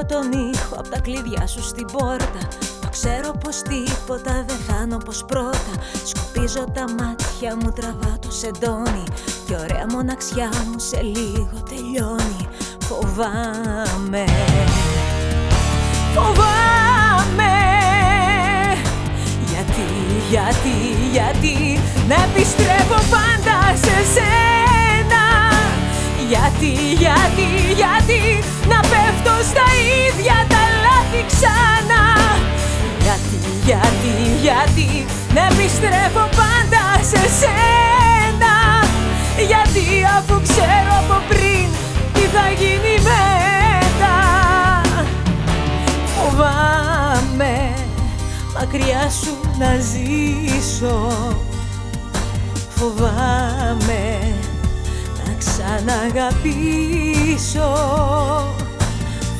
Ακούω τον ήχο από τα κλειδιά σου στην πόρτα. Το ξέρω πως τίποτα δεν θα πως πρώτα Σκουπίζω τα μάτια μου, τραβά το σεντόνι. Και ωραία μοναξιά μου σε λίγο τελειώνει. Φοβάμαι. Φοβάμαι. Γιατί, γιατί, γιατί Να επιστρέφω πάντα σε σένα. Γιατί, γιατί, γιατί Να επιστρέφω πάντα σε σένα. Γιατί αφού ξέρω από πριν Τι θα γίνει μετά Φοβάμαι μακριά σου να ζήσω. Φοβάμαι να ξαναγαπήσω.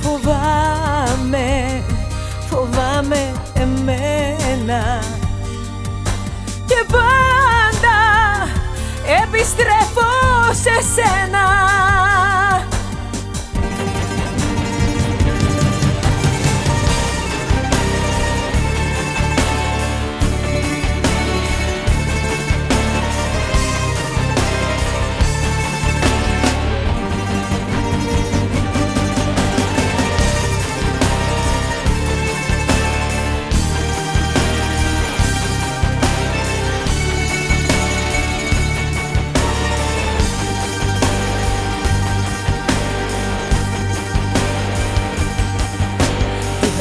Φοβάμαι, φοβάμαι εμένα επιστρέφω σε σένα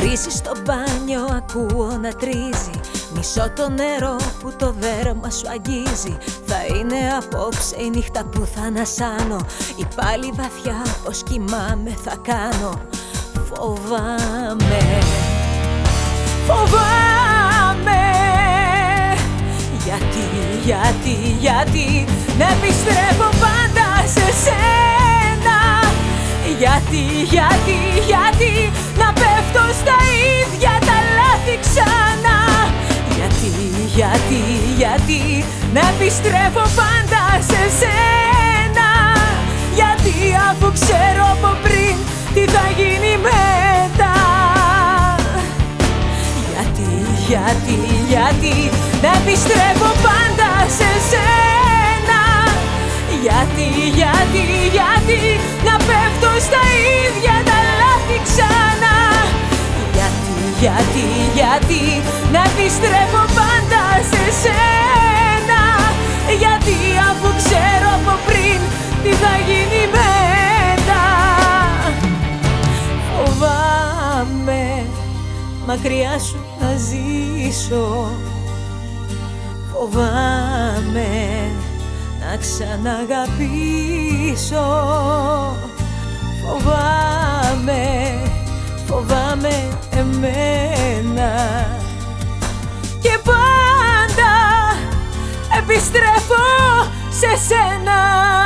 βρύση στο μπάνιο ακούω να τρίζει. Μισό το νερό που το δέρμα σου αγγίζει. Θα είναι απόψε η νύχτα που θα ανασάνω. Ή πάλι βαθιά πως κοιμάμαι θα κάνω. Φοβάμαι Φοβάμαι. Γιατί, γιατί, γιατί Να επιστρέφω πάντα σε σένα. Γιατί, γιατί, γιατί γιατί Να επιστρέφω πάντα σε σένα. Γιατί αφού ξέρω από πριν Τι θα γίνει μετά. Γιατί, γιατί, γιατί Να επιστρέφω πάντα σε σένα. Γιατί, γιατί, γιατί Να πέφτω στα ίδια τα λάθη ξανά. Γιατί, γιατί, γιατί Να επιστρέφω μακριά σου να ζήσω. Φοβάμαι να ξαναγαπήσω. Φοβάμαι, φοβάμαι εμένα. Και πάντα επιστρέφω σε σένα